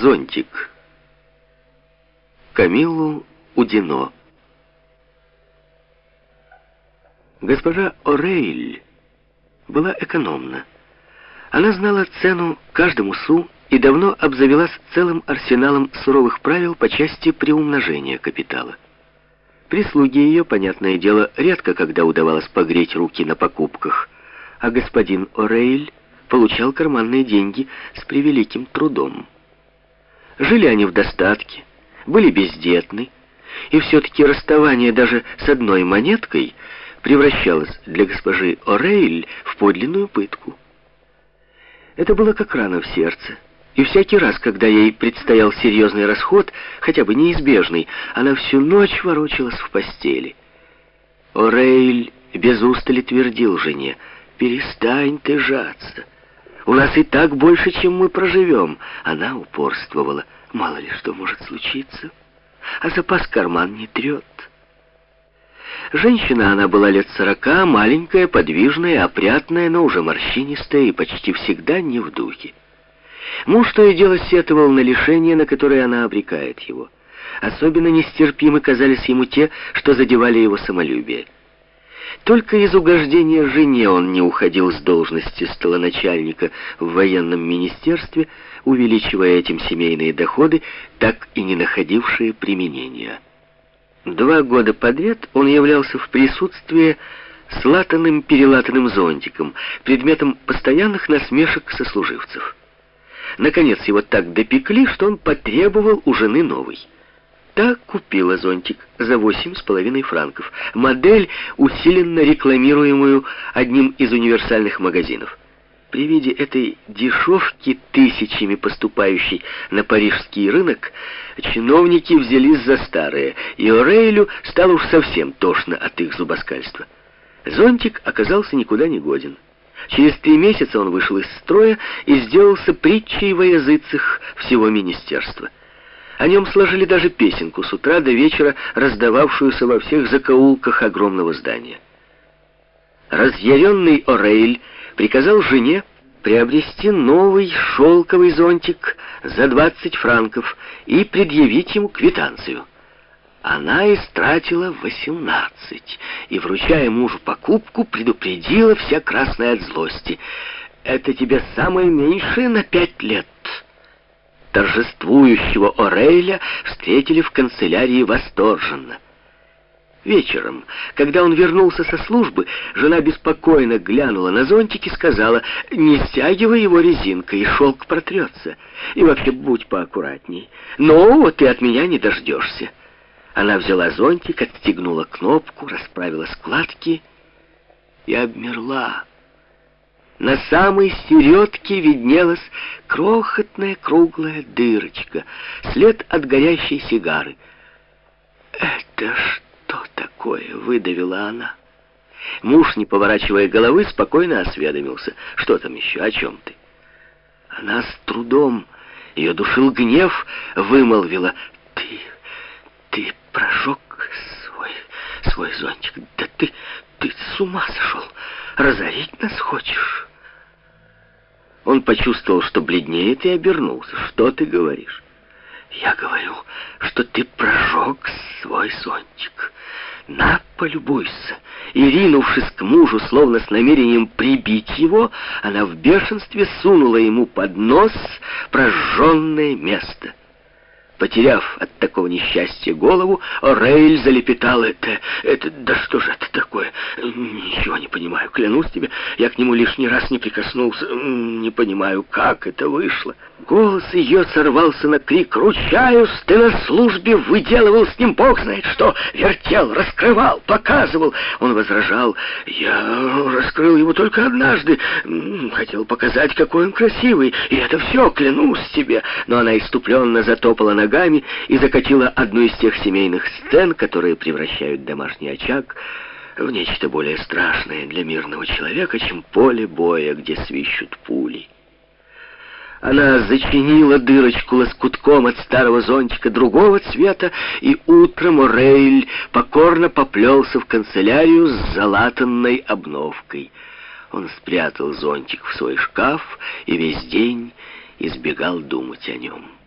Зонтик. Камиллу Удино. Госпожа О'Рейль была экономна. Она знала цену каждому су и давно обзавелась целым арсеналом суровых правил по части приумножения капитала. Прислуги ее, понятное дело, редко когда удавалось погреть руки на покупках, а господин О'Рейль получал карманные деньги с превеликим трудом. Жили они в достатке, были бездетны, и все-таки расставание даже с одной монеткой превращалось для госпожи О'Рейль в подлинную пытку. Это было как рана в сердце. И всякий раз, когда ей предстоял серьезный расход, хотя бы неизбежный, она всю ночь ворочалась в постели. О'Рейль без устали твердил жене, «Перестань ты жаться. У нас и так больше, чем мы проживем». Она упорствовала, «Мало ли что может случиться, а запас карман не трет». Женщина она была лет сорока, маленькая, подвижная, опрятная, но уже морщинистая и почти всегда не в духе. Муж то и дело сетовал на лишение, на которое она обрекает его. Особенно нестерпимы казались ему те, что задевали его самолюбие. Только из угождения жене он не уходил с должности столоначальника в военном министерстве, увеличивая этим семейные доходы, так и не находившие применения. Два года подряд он являлся в присутствии с латанным-перелатанным зонтиком, предметом постоянных насмешек сослуживцев. Наконец его так допекли, что он потребовал у жены новый. Та купила зонтик за восемь с половиной франков. Модель, усиленно рекламируемую одним из универсальных магазинов. При виде этой дешевки, тысячами поступающей на парижский рынок, чиновники взялись за старые, и Орейлю стало уж совсем тошно от их зубоскальства. Зонтик оказался никуда не годен. Через три месяца он вышел из строя и сделался притчей во языцах всего министерства. О нем сложили даже песенку с утра до вечера, раздававшуюся во всех закоулках огромного здания. Разъяренный Орейль приказал жене приобрести новый шелковый зонтик за 20 франков и предъявить ему квитанцию. Она истратила 18 и, вручая мужу покупку, предупредила вся красная от злости. «Это тебе самое меньшее на пять лет». Торжествующего Орейля встретили в канцелярии восторженно. Вечером, когда он вернулся со службы, жена беспокойно глянула на зонтик и сказала, «Не стягивай его резинкой, шелк протрется. И вообще будь поаккуратней. Но вот ты от меня не дождешься». Она взяла зонтик, отстегнула кнопку, расправила складки и обмерла. На самой середке виднелась крохотная круглая дырочка, след от горящей сигары. «Это что такое?» — выдавила она. Муж, не поворачивая головы, спокойно осведомился. «Что там еще? О чем ты?» Она с трудом, ее душил гнев, вымолвила. «Ты, ты прожег свой, свой зонтик. Да ты, ты с ума сошел. Разорить нас хочешь?» Он почувствовал, что бледнеет, и обернулся. «Что ты говоришь?» «Я говорю, что ты прожег свой зонтик. На, полюбуйся!» И, ринувшись к мужу, словно с намерением прибить его, она в бешенстве сунула ему под нос прожженное место. Потеряв от такого несчастья голову, Рейль залепетал это, это, да что же это такое? Ничего не понимаю, клянусь тебе, я к нему лишний раз не прикоснулся, не понимаю, как это вышло. Голос ее сорвался на крик, ручаюсь, ты на службе выделывал с ним бог знает что, вертел, раскрывал, показывал. Он возражал, я раскрыл его только однажды, хотел показать, какой он красивый, и это все, клянусь тебе. Но она иступленно затопала на ногами и закатила одну из тех семейных сцен, которые превращают домашний очаг в нечто более страшное для мирного человека, чем поле боя, где свищут пули. Она зачинила дырочку лоскутком от старого зонтика другого цвета, и утром Рейль покорно поплелся в канцелярию с залатанной обновкой. Он спрятал зонтик в свой шкаф и весь день избегал думать о нем.